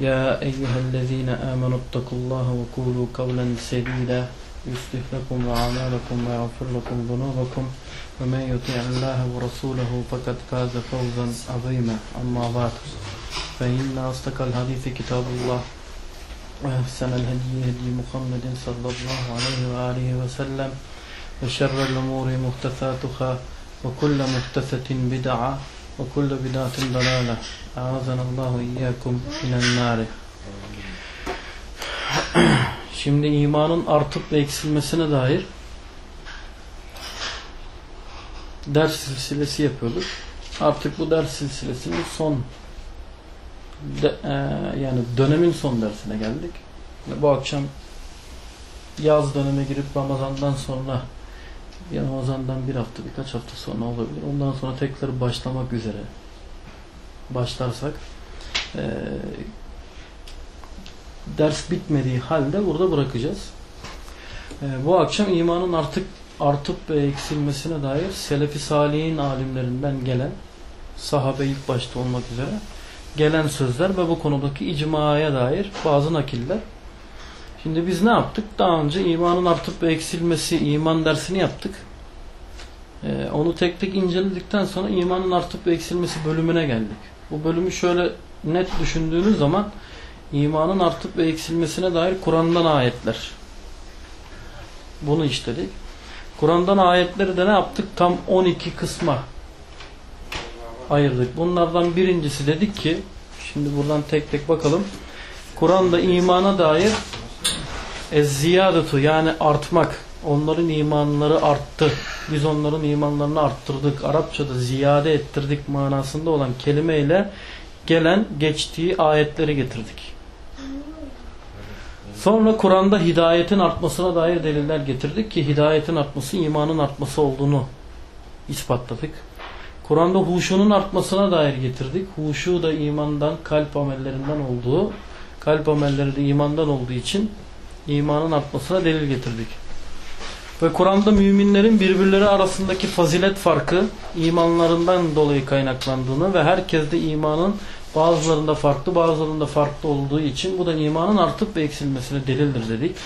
يا أيها الذين آمنوا اتقوا الله وقولوا قولا سديدا يصلح لكم أعمالكم ويغفر لكم ذنوبكم ومن يطيع الله ورسوله فقد فاز فوزا عظيما. أما بعد فإن أصدق الحديث كتاب الله وأحسن الهدي هدي محمد صلى الله عليه وآله وسلم وشر الأمور محدثاتها وكل محدثة بدعة وكل بدعة ضلالة أعاذنا الله إياكم من النار Şimdi imanın artıp ve eksilmesine dair ders silsilesi yapıyorduk. Artık bu ders silsilesinin son de, e, yani dönemin son dersine geldik. Bu akşam yaz döneme girip Ramazan'dan sonra ya Ramazan'dan bir hafta birkaç hafta sonra olabilir. Ondan sonra tekrar başlamak üzere başlarsak e, ders bitmediği halde burada bırakacağız. E, bu akşam imanın artık artıp ve eksilmesine dair Selefi Salih'in alimlerinden gelen sahabe ilk başta olmak üzere gelen sözler ve bu konudaki icmaya dair bazı nakiller. Şimdi biz ne yaptık? Daha önce imanın artıp ve eksilmesi iman dersini yaptık. Ee, onu tek tek inceledikten sonra imanın artıp eksilmesi bölümüne geldik. Bu bölümü şöyle net düşündüğünüz zaman imanın artıp ve eksilmesine dair Kur'an'dan ayetler. Bunu işledik. Kur'an'dan ayetleri de ne yaptık? Tam 12 kısma ayırdık. Bunlardan birincisi dedik ki şimdi buradan tek tek bakalım. Kur'an'da imana dair Ez-ziyadatu yani artmak. Onların imanları arttı. Biz onların imanlarını arttırdık. Arapçada ziyade ettirdik manasında olan kelimeyle gelen geçtiği ayetleri getirdik. Sonra Kur'an'da hidayetin artmasına dair deliller getirdik ki hidayetin artması imanın artması olduğunu ispatladık. Kur'an'da huşunun artmasına dair getirdik. Huşu da imandan, kalp amellerinden olduğu, kalp amelleri de imandan olduğu için imanın artmasına delil getirdik. Ve Kur'an'da müminlerin birbirleri arasındaki fazilet farkı imanlarından dolayı kaynaklandığını ve herkeste imanın bazılarında farklı bazılarında farklı olduğu için bu da imanın artıp ve eksilmesine delildir dedik.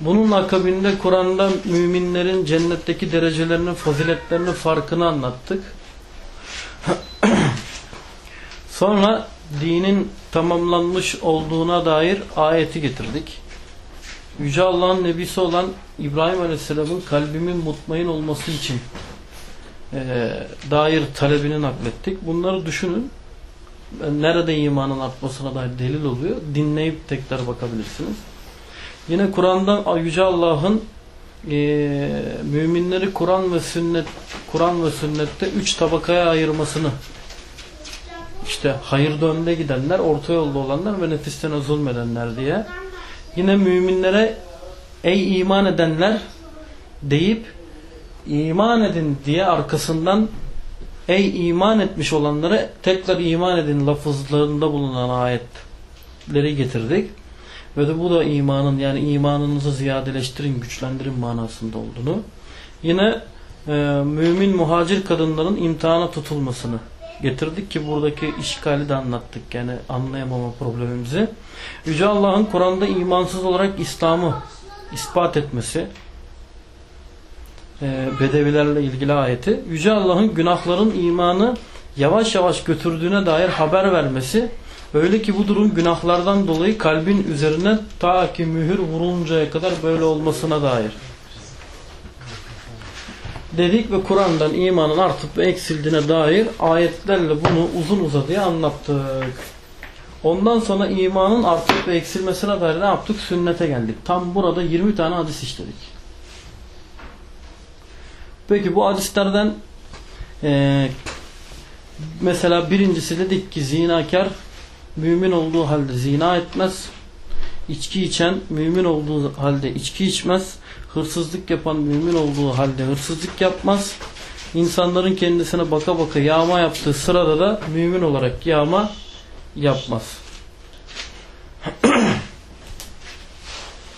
Bunun akabinde Kur'an'da müminlerin cennetteki derecelerinin faziletlerinin farkını anlattık. Sonra dinin tamamlanmış olduğuna dair ayeti getirdik. Yüce Allah'ın nebisi olan İbrahim Aleyhisselam'ın kalbimin mutmain olması için e, dair talebini naklettik. Bunları düşünün. Nerede imanın artmasına dair delil oluyor. Dinleyip tekrar bakabilirsiniz. Yine Kur'an'dan Yüce Allah'ın e, müminleri Kur'an ve sünnet Kur'an ve sünnette üç tabakaya ayırmasını işte hayırda önde gidenler, orta yolda olanlar ve nefisten zulmedenler diye. Yine müminlere ey iman edenler deyip iman edin diye arkasından ey iman etmiş olanlara tekrar iman edin lafızlarında bulunan ayetleri getirdik. Ve de bu da imanın yani imanınızı ziyadeleştirin, güçlendirin manasında olduğunu. Yine e, mümin muhacir kadınların imtihana tutulmasını getirdik ki buradaki işgali de anlattık. Yani anlayamama problemimizi. Yüce Allah'ın Kur'an'da imansız olarak İslam'ı ispat etmesi e, Bedevilerle ilgili ayeti. Yüce Allah'ın günahların imanı yavaş yavaş götürdüğüne dair haber vermesi Öyle ki bu durum günahlardan dolayı kalbin üzerine ta ki mühür vuruluncaya kadar böyle olmasına dair. Dedik ve Kur'an'dan imanın artıp ve eksildiğine dair ayetlerle bunu uzun uzadıya anlattık. Ondan sonra imanın artıp ve eksilmesine dair ne yaptık? Sünnete geldik. Tam burada 20 tane hadis işledik. Peki bu hadislerden e, mesela birincisi dedik ki zinakar mümin olduğu halde zina etmez. İçki içen mümin olduğu halde içki içmez. Hırsızlık yapan mümin olduğu halde hırsızlık yapmaz. İnsanların kendisine baka baka yağma yaptığı sırada da mümin olarak yağma yapmaz.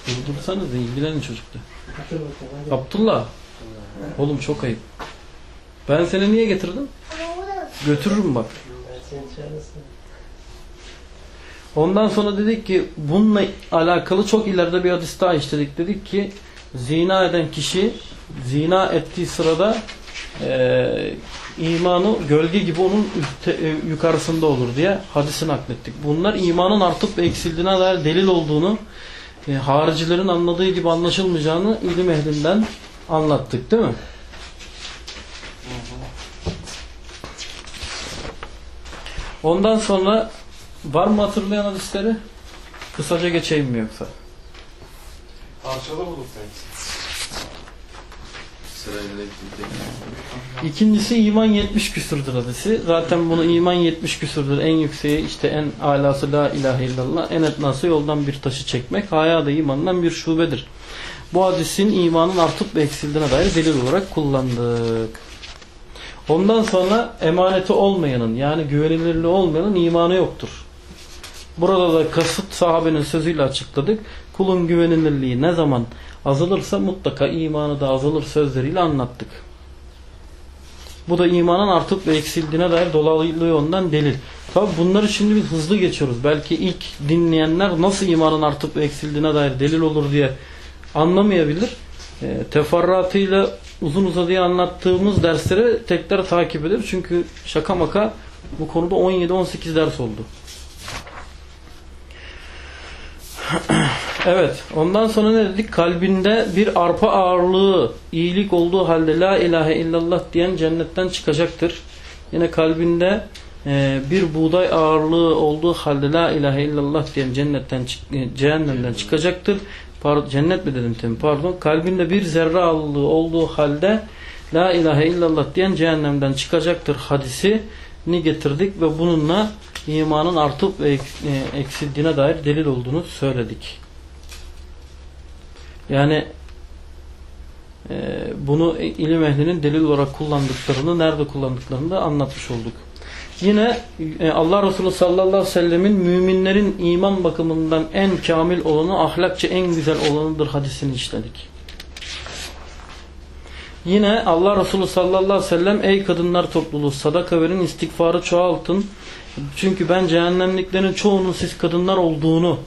Durdursanız ilgilenin çocuklar. Abdullah. Oğlum çok ayıp. Ben seni niye getirdim? Götürürüm bak. Ondan sonra dedik ki bununla alakalı çok ileride bir hadis daha işledik. Dedik ki zina eden kişi zina ettiği sırada e, imanı gölge gibi onun e, yukarısında olur diye hadisini naklettik. Bunlar imanın artıp eksildiğine dair delil olduğunu e, haricilerin anladığı gibi anlaşılmayacağını ilim ehlinden anlattık değil mi? Ondan sonra var mı hatırlayan hadisleri? Kısaca geçeyim mi yoksa? Parçalı bulduk İkincisi iman 70 küsürdür hadisi. Zaten bunu iman 70 küsürdür. En yükseği işte en alası la ilahe illallah. En etnası yoldan bir taşı çekmek. Haya da imandan bir şubedir. Bu hadisin imanın artıp ve eksildiğine dair delil olarak kullandık. Ondan sonra emaneti olmayanın yani güvenilirliği olmayanın imanı yoktur. Burada da kasıt sahabenin sözüyle açıkladık. Kulun güvenilirliği ne zaman azalırsa mutlaka imanı da azalır sözleriyle anlattık. Bu da imanın artıp ve eksildiğine dair dolaylı ondan delil. Tabi bunları şimdi biz hızlı geçiyoruz. Belki ilk dinleyenler nasıl imanın artıp ve eksildiğine dair delil olur diye anlamayabilir. E, teferruatıyla uzun uzadıya anlattığımız dersleri tekrar takip eder. Çünkü şaka maka bu konuda 17-18 ders oldu. Evet. Ondan sonra ne dedik? Kalbinde bir arpa ağırlığı iyilik olduğu halde la ilahe illallah diyen cennetten çıkacaktır. Yine kalbinde e, bir buğday ağırlığı olduğu halde la ilahe illallah diyen cennetten e, cehennemden çıkacaktır. Pardon, cennet mi dedim tabi pardon. Kalbinde bir zerre ağırlığı olduğu halde la ilahe illallah diyen cehennemden çıkacaktır hadisi ni getirdik ve bununla imanın artıp e, eksildiğine dair delil olduğunu söyledik. Yani e, bunu ilim ehlinin delil olarak kullandıklarını, nerede kullandıklarını da anlatmış olduk. Yine e, Allah Resulü sallallahu aleyhi ve sellemin müminlerin iman bakımından en kamil olanı, ahlakça en güzel olanıdır hadisini işledik. Yine Allah Resulü sallallahu aleyhi ve sellem ey kadınlar topluluğu sadaka verin, istiğfarı çoğaltın. Çünkü ben cehennemliklerin çoğunun siz kadınlar olduğunu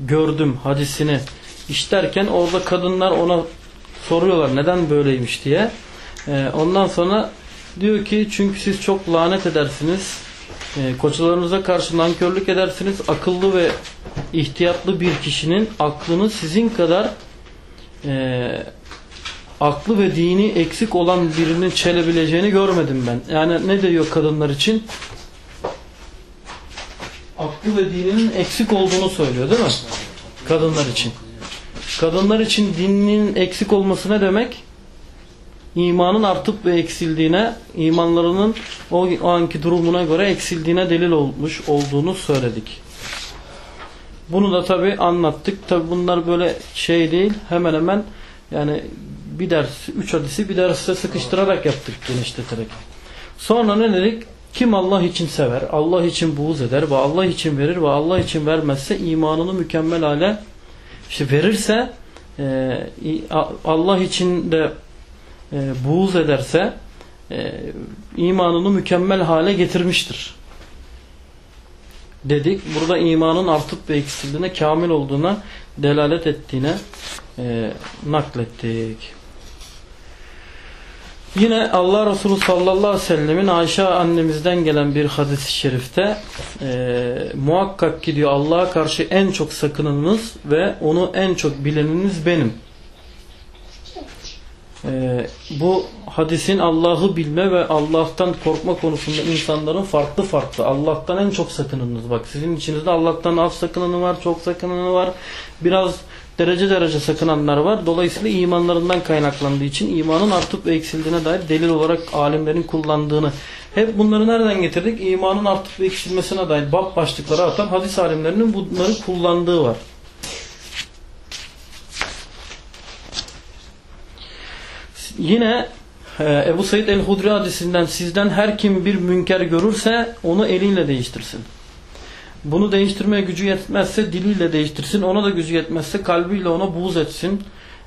gördüm hadisini işlerken orada kadınlar ona soruyorlar neden böyleymiş diye. Ee, ondan sonra diyor ki çünkü siz çok lanet edersiniz. E, koçalarınıza karşı nankörlük edersiniz. Akıllı ve ihtiyatlı bir kişinin aklını sizin kadar e, aklı ve dini eksik olan birinin çelebileceğini görmedim ben. Yani ne diyor kadınlar için? Aklı ve dininin eksik olduğunu söylüyor değil mi? Kadınlar için. Kadınlar için dininin eksik olması ne demek? İmanın artıp ve eksildiğine, imanlarının o, anki durumuna göre eksildiğine delil olmuş olduğunu söyledik. Bunu da tabi anlattık. Tabi bunlar böyle şey değil. Hemen hemen yani bir ders, üç hadisi bir derste sıkıştırarak yaptık genişleterek. Sonra ne dedik? Kim Allah için sever, Allah için buğz eder ve Allah için verir ve Allah için vermezse imanını mükemmel hale işte verirse e, Allah için de e, buğz ederse e, imanını mükemmel hale getirmiştir. Dedik. Burada imanın artıp ve eksildiğine, kamil olduğuna delalet ettiğine e, naklettik. Yine Allah Resulü sallallahu aleyhi ve sellemin Ayşe annemizden gelen bir hadis-i şerifte e, muhakkak ki diyor Allah'a karşı en çok sakınınız ve onu en çok bileniniz benim. E, bu hadisin Allah'ı bilme ve Allah'tan korkma konusunda insanların farklı farklı. Allah'tan en çok sakınınız. Bak sizin içinizde Allah'tan az sakınanı var, çok sakınanı var. Biraz derece derece sakınanlar var. Dolayısıyla imanlarından kaynaklandığı için imanın artıp ve eksildiğine dair delil olarak alimlerin kullandığını. Hep bunları nereden getirdik? İmanın artıp ve eksilmesine dair bab başlıkları atan hadis alimlerinin bunları kullandığı var. Yine e, Ebu Said el-Hudri hadisinden sizden her kim bir münker görürse onu eliyle değiştirsin. Bunu değiştirmeye gücü yetmezse diliyle değiştirsin. Ona da gücü yetmezse kalbiyle ona buğz etsin.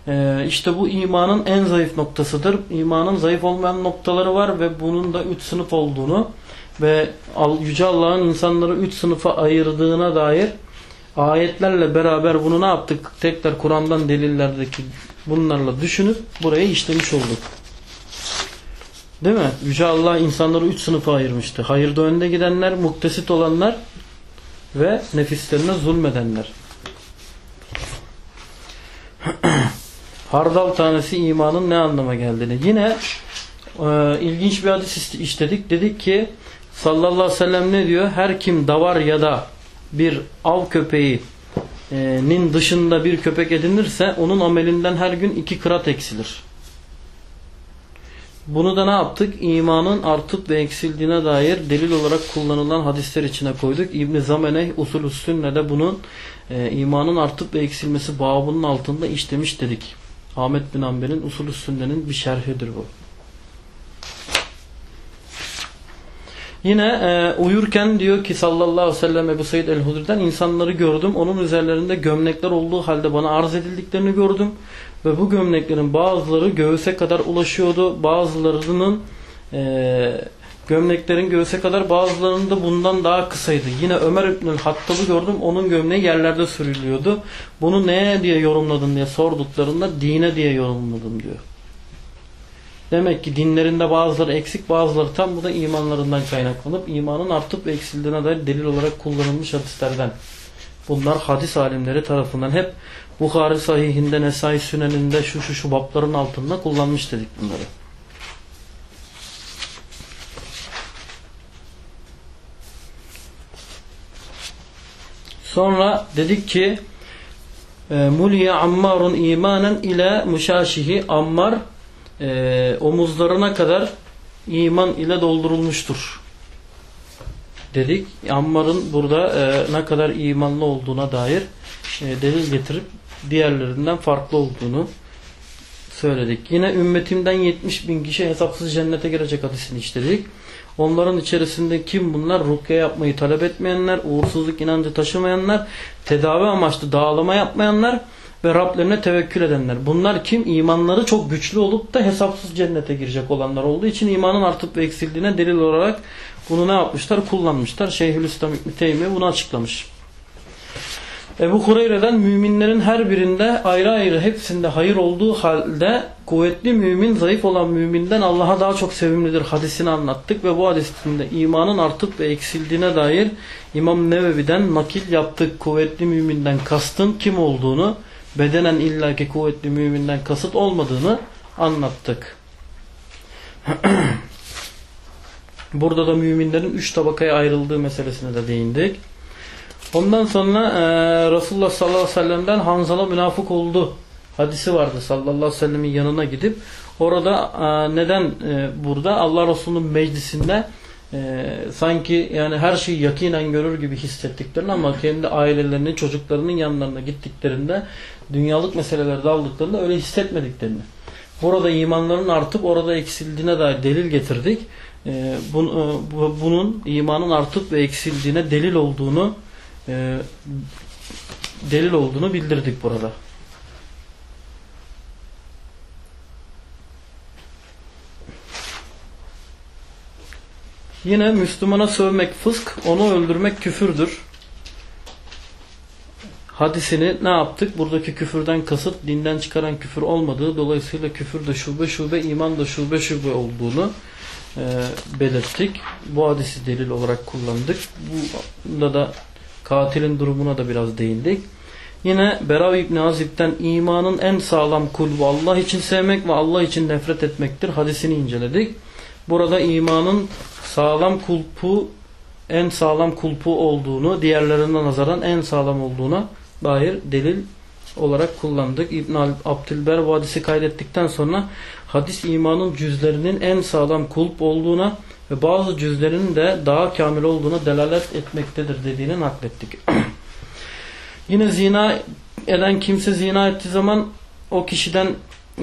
Ee, işte bu imanın en zayıf noktasıdır. İmanın zayıf olmayan noktaları var ve bunun da üç sınıf olduğunu ve Yüce Allah'ın insanları üç sınıfa ayırdığına dair ayetlerle beraber bunu ne yaptık? Tekrar Kur'an'dan delillerdeki bunlarla düşünüp buraya işlemiş olduk. Değil mi? Yüce Allah insanları üç sınıfa ayırmıştı. Hayırda önde gidenler, muktesit olanlar ve nefislerine zulmedenler. Hardal tanesi imanın ne anlama geldiğini. Yine e, ilginç bir hadis işledik. Dedik ki sallallahu aleyhi ve sellem ne diyor? Her kim davar ya da bir av köpeğinin dışında bir köpek edinirse onun amelinden her gün iki kırat eksilir. Bunu da ne yaptık? İmanın artıp ve eksildiğine dair delil olarak kullanılan hadisler içine koyduk. İbn-i Zameneh usul Sünne'de bunun e, imanın artıp ve eksilmesi babının altında işlemiş dedik. Ahmet bin Amber'in usul Sünne'nin bir şerhidir bu. Yine e, uyurken diyor ki sallallahu aleyhi ve sellem Ebu Said el-Hudri'den insanları gördüm. Onun üzerlerinde gömlekler olduğu halde bana arz edildiklerini gördüm. Ve bu gömleklerin bazıları göğüse kadar ulaşıyordu. Bazılarının e, gömleklerin göğüse kadar bazılarının da bundan daha kısaydı. Yine Ömer İbnül Hattab'ı gördüm. Onun gömleği yerlerde sürülüyordu. Bunu neye diye yorumladın diye sorduklarında dine diye yorumladım diyor. Demek ki dinlerinde bazıları eksik bazıları tam bu da imanlarından kaynaklanıp imanın artıp eksildiğine dair delil olarak kullanılmış hadislerden. Bunlar hadis alimleri tarafından hep Bukhari sahihinde, Nesai süneninde şu şu şu babların altında kullanmış dedik bunları. Sonra dedik ki e, Muliye Ammarun imanen ile muşaşihi Ammar e, omuzlarına kadar iman ile doldurulmuştur. Dedik. Ammar'ın burada e, ne kadar imanlı olduğuna dair e, delil getirip diğerlerinden farklı olduğunu söyledik. Yine ümmetimden 70 bin kişi hesapsız cennete girecek hadisini işledik. Onların içerisinde kim bunlar? Rukiye yapmayı talep etmeyenler, uğursuzluk inancı taşımayanlar, tedavi amaçlı dağılama yapmayanlar ve Rablerine tevekkül edenler. Bunlar kim? İmanları çok güçlü olup da hesapsız cennete girecek olanlar olduğu için imanın artıp ve eksildiğine delil olarak bunu ne yapmışlar? Kullanmışlar. Şeyhülislam İbni Teymiye bunu açıklamış. Ebu Hureyre'den müminlerin her birinde ayrı ayrı hepsinde hayır olduğu halde kuvvetli mümin zayıf olan müminden Allah'a daha çok sevimlidir hadisini anlattık ve bu hadisinde imanın artıp ve eksildiğine dair İmam Nevevi'den nakil yaptık kuvvetli müminden kastın kim olduğunu bedenen illaki kuvvetli müminden kasıt olmadığını anlattık. Burada da müminlerin üç tabakaya ayrıldığı meselesine de değindik. Ondan sonra e, Resulullah sallallahu aleyhi ve sellem'den Hanzala münafık oldu hadisi vardı sallallahu aleyhi ve sellemin yanına gidip orada e, neden e, burada Allah Resulü'nün meclisinde e, sanki yani her şeyi yakinen görür gibi hissettiklerini ama kendi ailelerinin çocuklarının yanlarına gittiklerinde dünyalık meselelerde aldıklarında öyle hissetmediklerini burada imanların artıp orada eksildiğine dair delil getirdik. E, bun, e, bunun imanın artıp ve eksildiğine delil olduğunu e, delil olduğunu bildirdik burada. Yine Müslümana sövmek fısk, onu öldürmek küfürdür. Hadisini ne yaptık? Buradaki küfürden kasıt dinden çıkaran küfür olmadığı, dolayısıyla küfür de şube şube, iman da şube şube olduğunu e, belirttik. Bu hadisi delil olarak kullandık. Bunda da katilin durumuna da biraz değindik. Yine Berav İbni Azib'den imanın en sağlam kulbu Allah için sevmek ve Allah için nefret etmektir. Hadisini inceledik. Burada imanın sağlam kulpu en sağlam kulpu olduğunu, diğerlerine nazaran en sağlam olduğuna dair delil olarak kullandık. İbn Abdülber bu hadisi kaydettikten sonra hadis imanın cüzlerinin en sağlam kulp olduğuna ve bazı cüzlerinin de daha kamil olduğuna delalet etmektedir dediğini naklettik. Yine zina eden kimse zina ettiği zaman o kişiden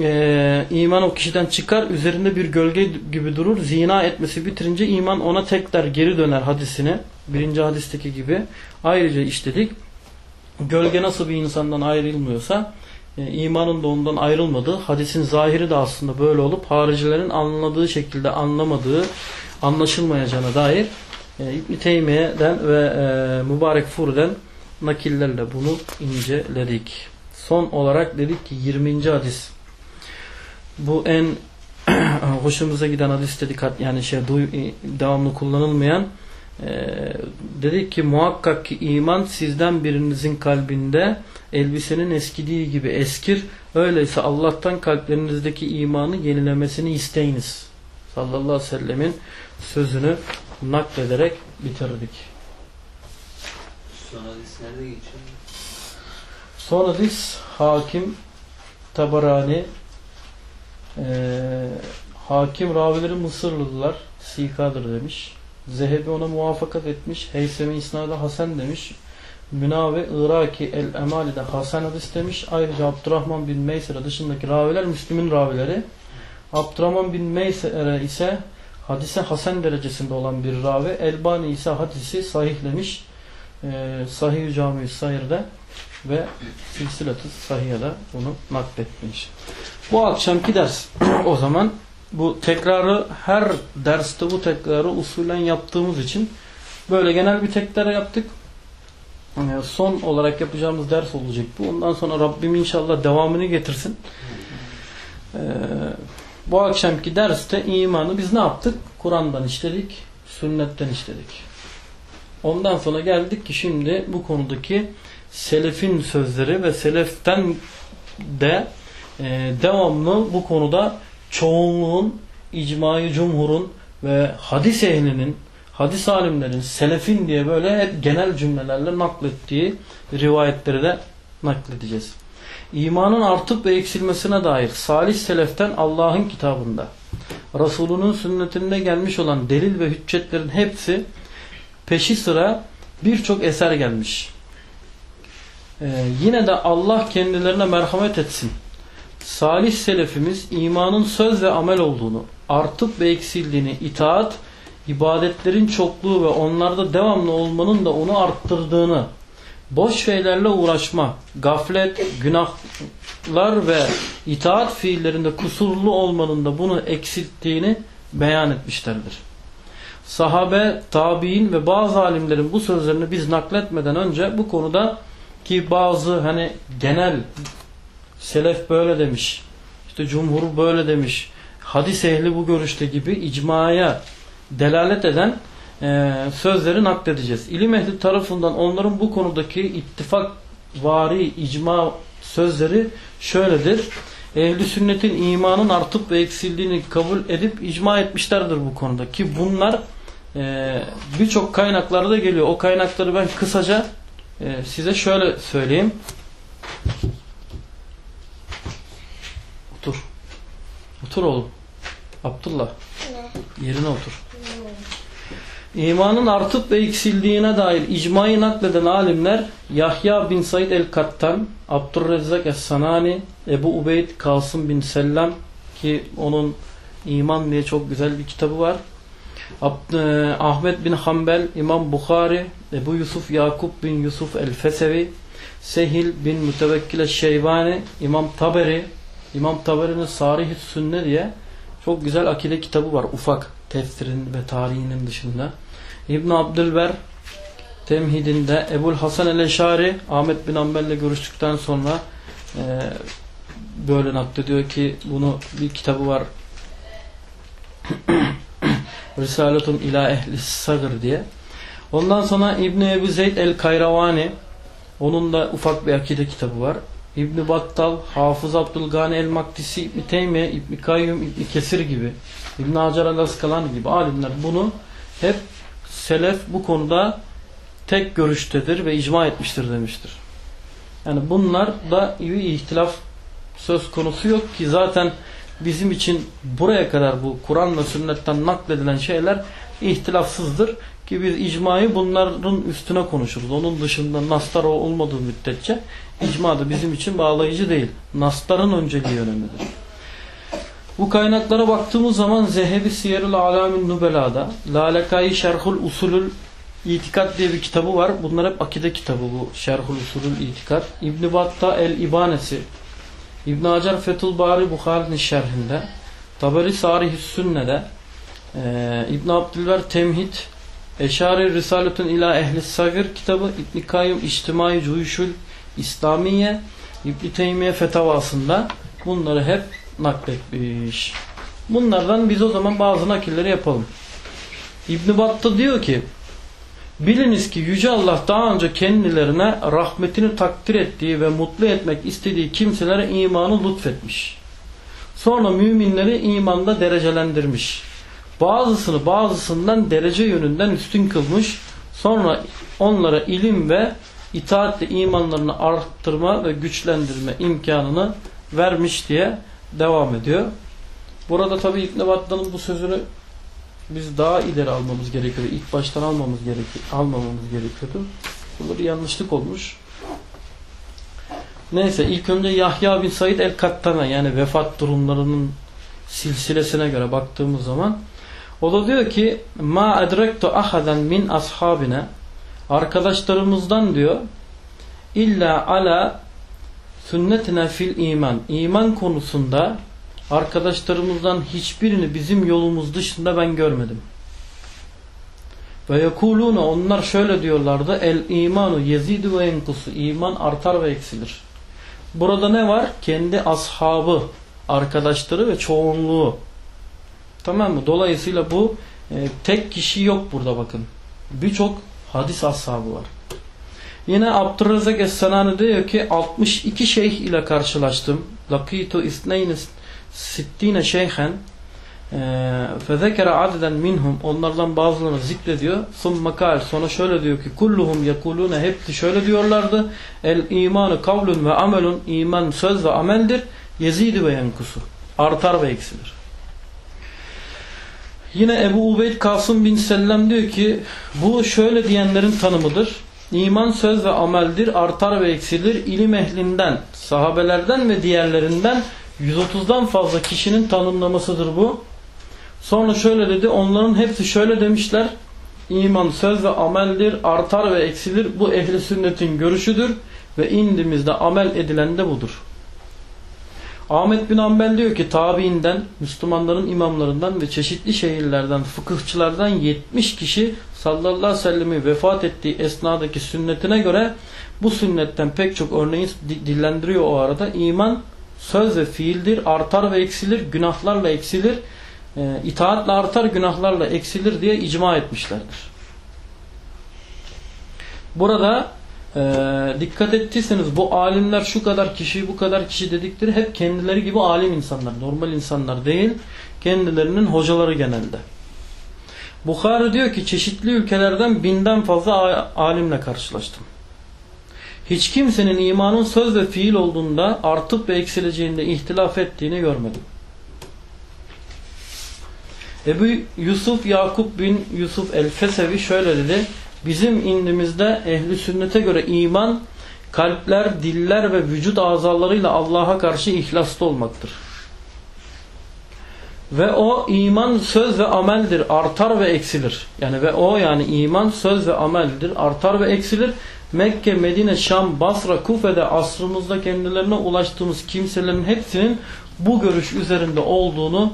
e, iman o kişiden çıkar üzerinde bir gölge gibi durur. Zina etmesi bitirince iman ona tekrar geri döner hadisine. Birinci hadisteki gibi. Ayrıca işledik. Gölge nasıl bir insandan ayrılmıyorsa e, imanın da ondan ayrılmadığı hadisin zahiri de aslında böyle olup haricilerin anladığı şekilde anlamadığı anlaşılmayacağına dair e, İbn-i Teymiye'den ve e, Mübarek Fur'den nakillerle bunu inceledik. Son olarak dedik ki 20. hadis. Bu en hoşumuza giden hadis dedik yani şey devamlı kullanılmayan e, dedik ki muhakkak ki iman sizden birinizin kalbinde elbisenin eskidiği gibi eskir. Öyleyse Allah'tan kalplerinizdeki imanı yenilemesini isteyiniz. Sallallahu aleyhi ve sellemin sözünü naklederek bitirdik. Son hadis nerede geçiyor? Son hadis Hakim Tabarani ee, Hakim ravileri Mısırlıdılar. Sikadır demiş. Zehebi ona muvaffakat etmiş. Heysemi İsnadı Hasan demiş. Münavi Iraki El-Emali'de Hasan hadis demiş. Ayrıca Abdurrahman bin Meysere dışındaki raviler Müslüm'ün ravileri. Abdurrahman bin Meysere ise hadise Hasan derecesinde olan bir ravi. Elbani ise hadisi sahihlemiş. Ee, Sahih-i Cami-i Sayır'da ve Silsilat-ı Sahih'e bunu nakletmiş. Bu akşamki ders o zaman bu tekrarı her derste bu tekrarı usulen yaptığımız için böyle genel bir tekrar yaptık. Ee, son olarak yapacağımız ders olacak bu. Ondan sonra Rabbim inşallah devamını getirsin. Ee, bu akşamki derste imanı biz ne yaptık? Kur'an'dan işledik, sünnetten işledik. Ondan sonra geldik ki şimdi bu konudaki selefin sözleri ve seleften de e, devamlı bu konuda çoğunluğun, icmayı cumhurun ve hadis ehlinin, hadis alimlerin, selefin diye böyle hep genel cümlelerle naklettiği rivayetleri de nakledeceğiz. İmanın artıp ve eksilmesine dair salih seleften Allah'ın kitabında, Resulünün sünnetinde gelmiş olan delil ve hüccetlerin hepsi peşi sıra birçok eser gelmiş. Ee, yine de Allah kendilerine merhamet etsin. Salih selefimiz imanın söz ve amel olduğunu, artıp ve eksildiğini, itaat, ibadetlerin çokluğu ve onlarda devamlı olmanın da onu arttırdığını, boş şeylerle uğraşma, gaflet, günahlar ve itaat fiillerinde kusurlu olmanın da bunu eksilttiğini beyan etmişlerdir. Sahabe, tabi'in ve bazı alimlerin bu sözlerini biz nakletmeden önce bu konuda ki bazı hani genel selef böyle demiş, işte cumhur böyle demiş, hadis ehli bu görüşte gibi icmaya delalet eden e, sözleri nakledeceğiz. İlim ehli tarafından onların bu konudaki ittifak vari icma sözleri şöyledir. Ehli sünnetin imanın artıp ve eksildiğini kabul edip icma etmişlerdir bu konuda. Ki bunlar e, birçok kaynaklarda geliyor. O kaynakları ben kısaca e, size şöyle söyleyeyim. Otur. Otur oğlum. Abdullah. Ne? Yerine otur. İmanın artıp ve eksildiğine dair icmayı nakleden alimler Yahya bin Said el-Kattan, Abdurrezzak es-Sanani, Ebu Ubeyd Kasım bin Sellam ki onun iman diye çok güzel bir kitabı var. E, Ahmet bin Hanbel, İmam Bukhari, Ebu Yusuf Yakup bin Yusuf el-Fesevi, Sehil bin Mütevekkil Şeybani, İmam Taberi, İmam Taberi'nin Sarih-i Sünne diye çok güzel akide kitabı var. Ufak tefsirin ve tarihinin dışında. İbn Abdülber temhidinde Ebul Hasan el-Eşari Ahmet bin Hanbel'le görüştükten sonra e, böyle naklediyor ki bunu bir kitabı var Risaletun ila ehli sagır diye. Ondan sonra İbn Ebu Zeyd el-Kayravani Onun da ufak bir akide kitabı var. İbn Battal, Hafız Abdülgani el-Maktisi, İbn Teymiye, İbn Kayyum, İbn Kesir gibi, İbn Hacer el-Askalani gibi alimler bunu hep selef bu konuda tek görüştedir ve icma etmiştir demiştir. Yani bunlar da bir ihtilaf söz konusu yok ki zaten bizim için buraya kadar bu Kur'an ve sünnetten nakledilen şeyler ihtilafsızdır ki biz icmayı bunların üstüne konuşuruz. Onun dışında naslar olmadığı müddetçe icma da bizim için bağlayıcı değil. Nasların önceliği önemlidir. Bu kaynaklara baktığımız zaman Zehebi Siyerül Alamin Nubela'da Lalekai Şerhul Usulül İtikat diye bir kitabı var. Bunlar hep akide kitabı bu. Şerhul Usulül İtikat. İbn Batta El İbanesi. İbn Hacer Fethul Bari Bukhari'nin şerhinde. Taberi Sarih-i Sünne'de. Ee, İbn Abdülver Temhid. Eşari Risaletun ila Ehli Sagir kitabı. İbn Kayyum İçtimai Cuyuşul İslamiye. İbn Teymiye Fetavasında bunları hep nakletmiş. Bunlardan biz o zaman bazı nakilleri yapalım. İbn Battah diyor ki Biliniz ki Yüce Allah daha önce kendilerine rahmetini takdir ettiği ve mutlu etmek istediği kimselere imanı lütfetmiş. Sonra müminleri imanda derecelendirmiş. Bazısını bazısından derece yönünden üstün kılmış. Sonra onlara ilim ve itaatle imanlarını arttırma ve güçlendirme imkanını vermiş diye devam ediyor. Burada tabi İbn Battal'ın bu sözünü biz daha ileri almamız gerekiyordu. İlk baştan almamız gerekiyor, almamamız gerekiyordu. Burada bir yanlışlık olmuş. Neyse ilk önce Yahya bin Said el-Kattana yani vefat durumlarının silsilesine göre baktığımız zaman o da diyor ki ma edrektu ahadan min ashabine arkadaşlarımızdan diyor illa ala sünnetine fil iman iman konusunda arkadaşlarımızdan hiçbirini bizim yolumuz dışında ben görmedim. Ve yekuluna onlar şöyle diyorlardı el imanu yezidu ve yenkusu iman artar ve eksilir. Burada ne var? Kendi ashabı, arkadaşları ve çoğunluğu. Tamam mı? Dolayısıyla bu e, tek kişi yok burada bakın. Birçok hadis ashabı var. Yine Abdurrazak Es-Sanani diyor ki 62 şeyh ile karşılaştım. Lakitu isneynis sittine şeyhen fezekere adeden minhum onlardan bazılarını zikrediyor. Summa kal sonra şöyle diyor ki kulluhum yekulune hepsi şöyle diyorlardı. El imanı kavlun ve amelun iman söz ve ameldir. Yezidi ve yenkusu. Artar ve eksilir. Yine Ebu Ubeyd Kasım bin Sellem diyor ki bu şöyle diyenlerin tanımıdır. İman söz ve ameldir, artar ve eksilir. İlim ehlinden, sahabelerden ve diğerlerinden 130'dan fazla kişinin tanımlamasıdır bu. Sonra şöyle dedi. Onların hepsi şöyle demişler. İman söz ve ameldir, artar ve eksilir. Bu ehli sünnetin görüşüdür ve indimizde amel edilen de budur. Ahmet bin Ambel diyor ki tabiinden, Müslümanların imamlarından ve çeşitli şehirlerden, fıkıhçılardan 70 kişi sallallahu aleyhi ve sellem'i vefat ettiği esnadaki sünnetine göre bu sünnetten pek çok örneği dillendiriyor o arada. İman söz ve fiildir, artar ve eksilir, günahlarla eksilir, e, itaatle artar, günahlarla eksilir diye icma etmişlerdir. Burada e, dikkat ettiyseniz bu alimler şu kadar kişi, bu kadar kişi dedikleri hep kendileri gibi alim insanlar, normal insanlar değil, kendilerinin hocaları genelde. Bukhari diyor ki çeşitli ülkelerden binden fazla alimle karşılaştım. Hiç kimsenin imanın söz ve fiil olduğunda artıp ve eksileceğinde ihtilaf ettiğini görmedim. Ebu Yusuf Yakup bin Yusuf el-Fesevi şöyle dedi. Bizim indimizde ehli sünnete göre iman kalpler, diller ve vücut azalarıyla Allah'a karşı ihlaslı olmaktır. Ve o iman söz ve ameldir, artar ve eksilir. Yani ve o yani iman söz ve ameldir, artar ve eksilir. Mekke, Medine, Şam, Basra, Kufe'de asrımızda kendilerine ulaştığımız kimselerin hepsinin bu görüş üzerinde olduğunu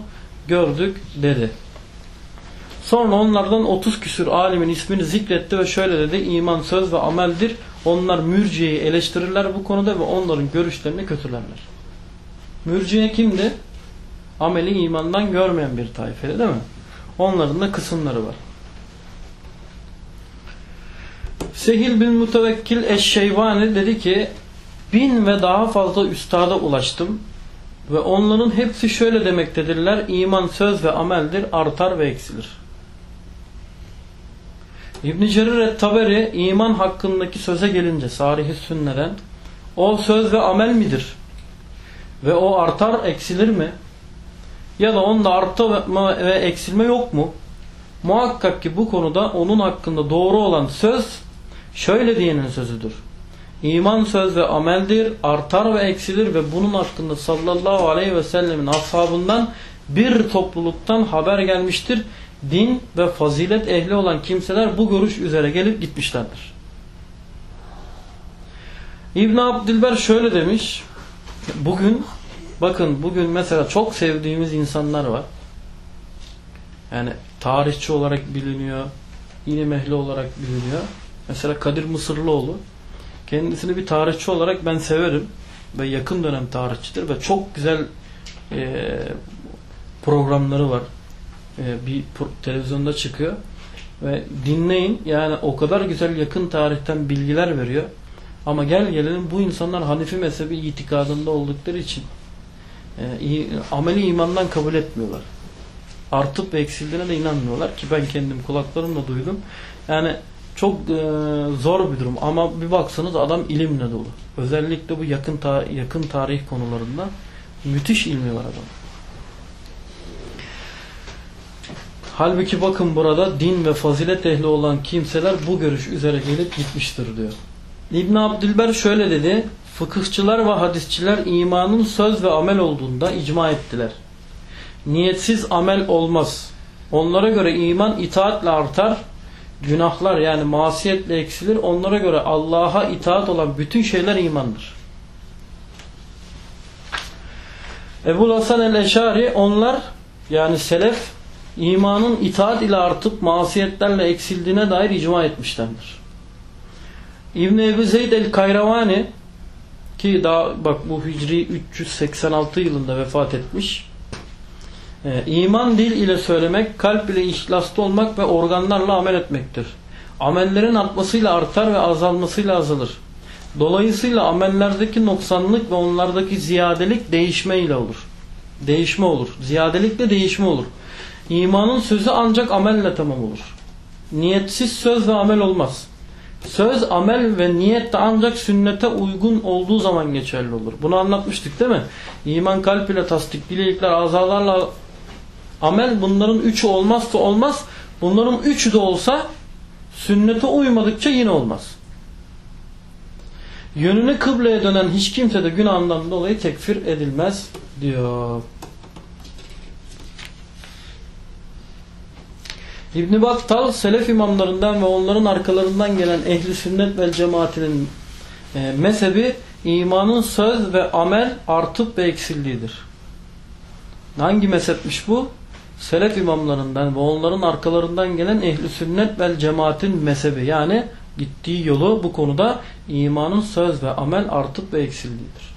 gördük dedi. Sonra onlardan 30 küsür alimin ismini zikretti ve şöyle dedi. İman söz ve ameldir. Onlar mürciyeyi eleştirirler bu konuda ve onların görüşlerini kötülerler. Mürciye kimdi? Ameli imandan görmeyen bir tayfede değil mi? Onların da kısımları var. Sehil bin Mutevekkil Eşşeyvani dedi ki bin ve daha fazla üstada ulaştım ve onların hepsi şöyle demektedirler iman söz ve ameldir artar ve eksilir. İbn Cerir et-Taberi iman hakkındaki söze gelince sarih sünneden o söz ve amel midir? Ve o artar eksilir mi? Ya da onda artma ve eksilme yok mu? Muhakkak ki bu konuda onun hakkında doğru olan söz şöyle diyenin sözüdür. İman söz ve ameldir, artar ve eksilir ve bunun hakkında sallallahu aleyhi ve sellemin ashabından bir topluluktan haber gelmiştir. Din ve fazilet ehli olan kimseler bu görüş üzere gelip gitmişlerdir. İbn Abdülber şöyle demiş. Bugün bakın bugün mesela çok sevdiğimiz insanlar var. Yani tarihçi olarak biliniyor, ilim ehli olarak biliniyor. Mesela Kadir Mısırlıoğlu. Kendisini bir tarihçi olarak ben severim ve yakın dönem tarihçidir ve çok güzel e, programları var. E, bir televizyonda çıkıyor ve dinleyin yani o kadar güzel yakın tarihten bilgiler veriyor. Ama gel gelelim bu insanlar Hanifi mezhebi itikadında oldukları için e, ameli imandan kabul etmiyorlar. Artıp ve eksildiğine de inanmıyorlar ki ben kendim kulaklarımla duydum. Yani çok e, zor bir durum ama bir baksanız adam ilimle dolu. Özellikle bu yakın ta yakın tarih konularında müthiş ilmi var adam. Halbuki bakın burada din ve fazilet ehli olan kimseler bu görüş üzere gelip gitmiştir diyor. İbn Abdülber şöyle dedi. Fıkıhçılar ve hadisçiler imanın söz ve amel olduğunda icma ettiler. Niyetsiz amel olmaz. Onlara göre iman itaatle artar, günahlar yani masiyetle eksilir. Onlara göre Allah'a itaat olan bütün şeyler imandır. Ebu Hasan el-Eşari onlar yani selef imanın itaat ile artıp masiyetlerle eksildiğine dair icma etmişlerdir. İbn Ebu Zeyd el-Kayravani ki daha bak bu Hicri 386 yılında vefat etmiş. Ee, iman dil ile söylemek, kalp ile ihlaslı olmak ve organlarla amel etmektir. Amellerin artmasıyla artar ve azalmasıyla azalır. Dolayısıyla amellerdeki noksanlık ve onlardaki ziyadelik değişme ile olur. Değişme olur. Ziyadelikle değişme olur. İmanın sözü ancak amelle tamam olur. Niyetsiz söz ve amel olmaz. Söz, amel ve niyet de ancak sünnete uygun olduğu zaman geçerli olur. Bunu anlatmıştık değil mi? İman kalp ile tasdik, dilelikler, azalarla amel bunların üçü olmazsa olmaz. Bunların üçü de olsa sünnete uymadıkça yine olmaz. Yönünü kıbleye dönen hiç kimse de günahından dolayı tekfir edilmez diyor. İbn Battal selef imamlarından ve onların arkalarından gelen ehli sünnet ve cemaatinin e, mezhebi imanın söz ve amel artıp ve eksildiğidir. Hangi mezhepmiş bu? Selef imamlarından ve onların arkalarından gelen ehli sünnet ve cemaatin mezhebi yani gittiği yolu bu konuda imanın söz ve amel artıp ve eksildiğidir.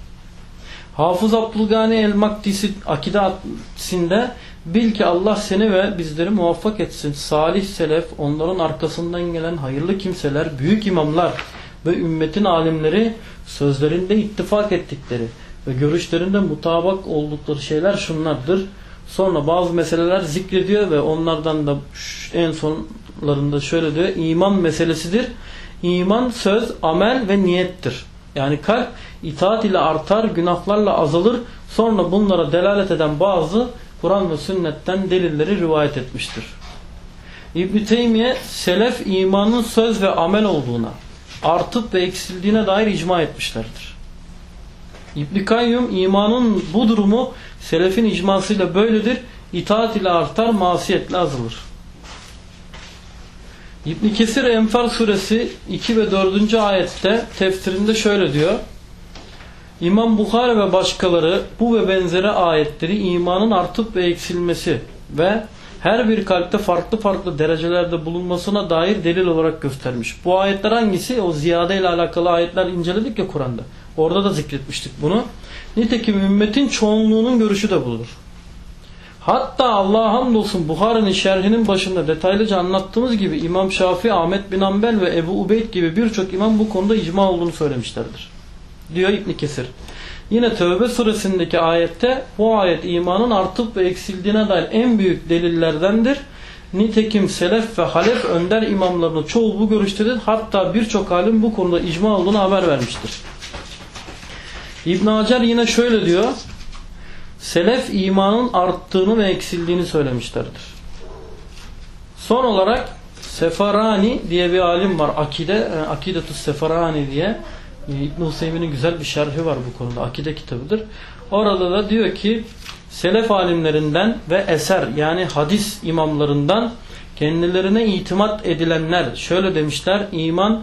Hafız Abdülgani el-Makdisi akidesinde bil ki Allah seni ve bizleri muvaffak etsin. Salih selef, onların arkasından gelen hayırlı kimseler, büyük imamlar ve ümmetin alimleri sözlerinde ittifak ettikleri ve görüşlerinde mutabak oldukları şeyler şunlardır. Sonra bazı meseleler zikrediyor ve onlardan da en sonlarında şöyle diyor. İman meselesidir. İman söz, amel ve niyettir. Yani kalp itaat ile artar, günahlarla azalır. Sonra bunlara delalet eden bazı Kur'an ve sünnetten delilleri rivayet etmiştir. İbn-i Teymiye selef imanın söz ve amel olduğuna, artıp ve eksildiğine dair icma etmişlerdir. İbn-i Kayyum imanın bu durumu selefin icmasıyla böyledir. İtaat ile artar, masiyetle azalır. İbn Kesir Enfal suresi 2 ve 4. ayette tefsirinde şöyle diyor. İmam Bukhari ve başkaları bu ve benzeri ayetleri imanın artıp ve eksilmesi ve her bir kalpte farklı farklı derecelerde bulunmasına dair delil olarak göstermiş. Bu ayetler hangisi? O ziyade ile alakalı ayetler inceledik ya Kur'an'da. Orada da zikretmiştik bunu. Nitekim ümmetin çoğunluğunun görüşü de budur. Hatta Allah'a hamdolsun Buhari'nin şerhinin başında detaylıca anlattığımız gibi İmam Şafii, Ahmet bin Ambel ve Ebu Ubeyd gibi birçok imam bu konuda icma olduğunu söylemişlerdir. Diyor İbn Kesir. Yine Tövbe suresindeki ayette bu ayet imanın artıp ve eksildiğine dair en büyük delillerdendir. Nitekim selef ve halef önder imamlarının çoğu bu görüştedir. Hatta birçok alim bu konuda icma olduğunu haber vermiştir. İbn Hacer yine şöyle diyor. Selef imanın arttığını ve eksildiğini söylemişlerdir. Son olarak Sefarani diye bir alim var. Akide, Akidetus Sefarani diye. İbn Hüseyin'in güzel bir şerhi var bu konuda. Akide kitabıdır. Orada da diyor ki Selef alimlerinden ve eser yani hadis imamlarından kendilerine itimat edilenler şöyle demişler. iman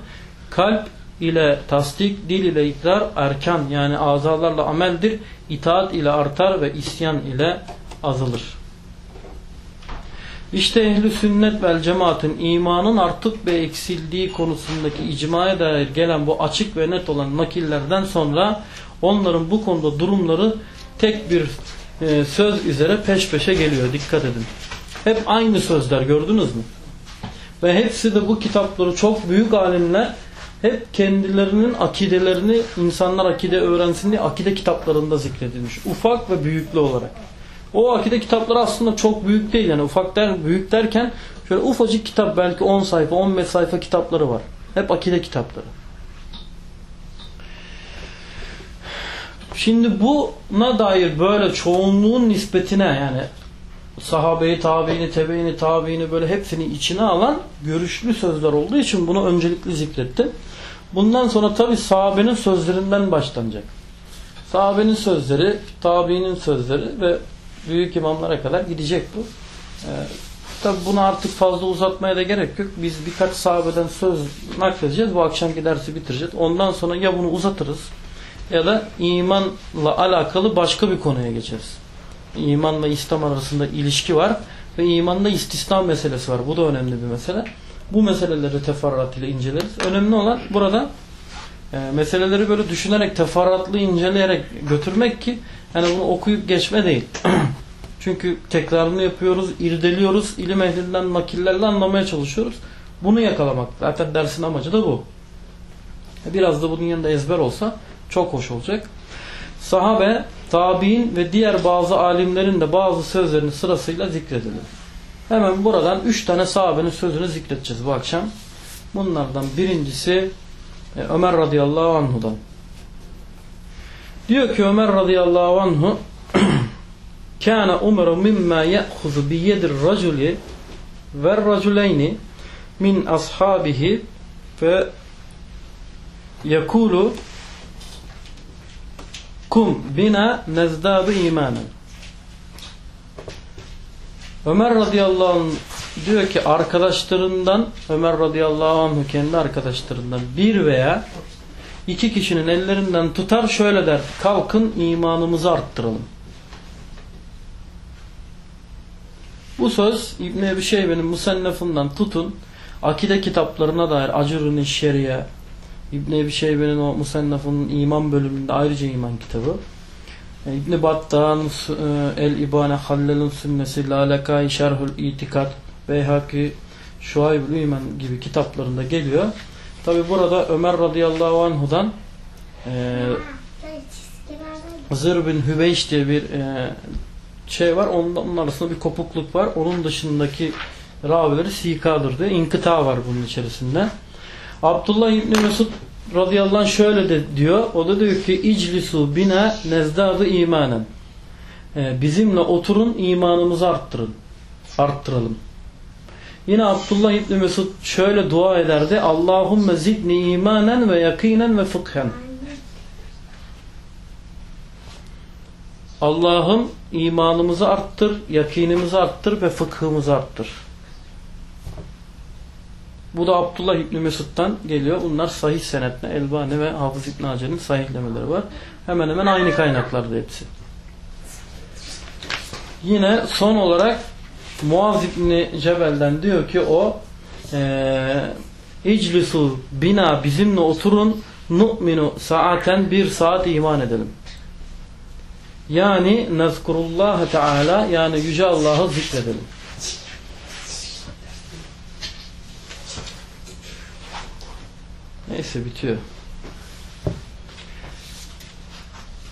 kalp ile tasdik, dil ile ikrar, erkan yani azalarla ameldir. itaat ile artar ve isyan ile azalır. İşte ehli sünnet vel cemaatin imanın artık ve eksildiği konusundaki icmaya dair gelen bu açık ve net olan nakillerden sonra onların bu konuda durumları tek bir e, söz üzere peş peşe geliyor. Dikkat edin. Hep aynı sözler gördünüz mü? Ve hepsi de bu kitapları çok büyük alimler hep kendilerinin akidelerini insanlar akide öğrensin diye akide kitaplarında zikredilmiş. Ufak ve büyüklü olarak. O akide kitapları aslında çok büyük değil. Yani ufak der, büyük derken şöyle ufacık kitap belki 10 sayfa 15 sayfa kitapları var. Hep akide kitapları. Şimdi buna dair böyle çoğunluğun nispetine yani sahabeyi, tabiini, tebeini, tabiini böyle hepsini içine alan görüşlü sözler olduğu için bunu öncelikli zikrettim. Bundan sonra tabi sahabenin sözlerinden başlanacak. Sahabenin sözleri, tabiinin sözleri ve büyük imamlara kadar gidecek bu. Ee, tabi bunu artık fazla uzatmaya da gerek yok. Biz birkaç sahabeden söz nakledeceğiz. Bu akşamki dersi bitireceğiz. Ondan sonra ya bunu uzatırız ya da imanla alakalı başka bir konuya geçeriz. İmanla İslam arasında ilişki var ve imanda istisna meselesi var. Bu da önemli bir mesele. Bu meseleleri teferruat inceleriz. Önemli olan burada e, meseleleri böyle düşünerek, teferruatlı inceleyerek götürmek ki yani bunu okuyup geçme değil. Çünkü tekrarını yapıyoruz, irdeliyoruz, ilim ehlinden nakillerle anlamaya çalışıyoruz. Bunu yakalamak. Zaten dersin amacı da bu. Biraz da bunun yanında ezber olsa çok hoş olacak. Sahabe, tabi'in ve diğer bazı alimlerin de bazı sözlerini sırasıyla zikredelim. Hemen buradan üç tane sahabenin sözünü zikredeceğiz bu akşam. Bunlardan birincisi e, Ömer radıyallahu anhu'dan. Diyor ki Ömer radıyallahu anhu Kana umaru mimma ya'khudhu bi yedir raculi ve raculeyni min ashabihi ve yekulu kum bina nezdadu imanen. Ömer radıyallahu anh diyor ki arkadaşlarından Ömer radıyallahu anh kendi arkadaşlarından bir veya iki kişinin ellerinden tutar şöyle der kalkın imanımızı arttıralım. Bu söz İbn-i Ebi Şeybe'nin musennefından tutun. Akide kitaplarına dair Acurun Şeriye İbn-i Ebi Şeybe'nin o musennefının iman bölümünde ayrıca iman kitabı. İbn-i Battan e, El-İbane Hallel'in Sünnesi Lalekai Şerhül İtikat Beyhaki Şuaybül İman gibi kitaplarında geliyor. Tabi burada Ömer radıyallahu anhudan e, Zır bin Hübeyş diye bir e, şey var. Onun, arasında bir kopukluk var. Onun dışındaki ravileri sikadır diye. İnkıta var bunun içerisinde. Abdullah İbni Mesud radıyallahu anh şöyle de diyor. O da diyor ki iclisu bina nezdadı imanen. Ee, bizimle oturun imanımızı arttırın. Arttıralım. Yine Abdullah İbni Mesud şöyle dua ederdi. Allahümme zidni imanen ve yakinen ve fıkhen. Allah'ım imanımızı arttır, yakinimizi arttır ve fıkhımızı arttır. Bu da Abdullah İbni Mesud'dan geliyor. Bunlar sahih senetle Elbani ve Hafız İbni Hacer'in sahihlemeleri var. Hemen hemen aynı kaynaklarda hepsi. Yine son olarak Muaz İbni Cebel'den diyor ki o İclisu bina bizimle oturun nu'minu saaten bir saat iman edelim. Yani nezkurullah Teala yani yüce Allah'ı zikredelim. Neyse bitiyor.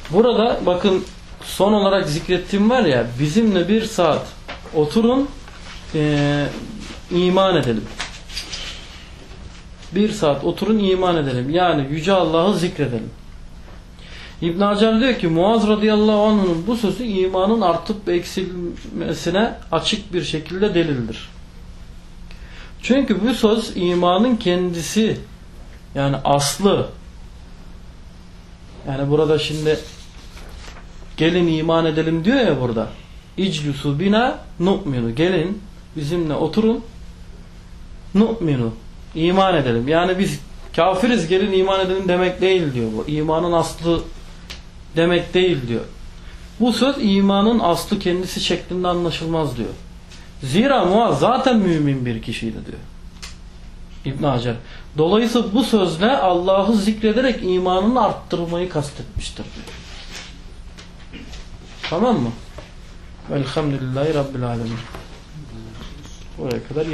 Burada bakın son olarak zikrettiğim var ya bizimle bir saat oturun eee, iman edelim. Bir saat oturun iman edelim. Yani Yüce Allah'ı zikredelim. İbn Hacer diyor ki Muaz radıyallahu anh'ın bu sözü imanın artıp eksilmesine açık bir şekilde delildir. Çünkü bu söz imanın kendisi yani aslı yani burada şimdi gelin iman edelim diyor ya burada. İclusu bina nu'minu. Gelin bizimle oturun nu'minu. İman edelim. Yani biz kafiriz gelin iman edelim demek değil diyor bu. İmanın aslı demek değil diyor. Bu söz imanın aslı kendisi şeklinde anlaşılmaz diyor. Zira Muaz zaten mümin bir kişiydi diyor. İbn Hacer. Dolayısıyla bu sözle Allah'ı zikrederek imanını arttırmayı kastetmiştir diyor. Tamam mı? Velhamdülillahi Rabbil Alemin. Oraya kadar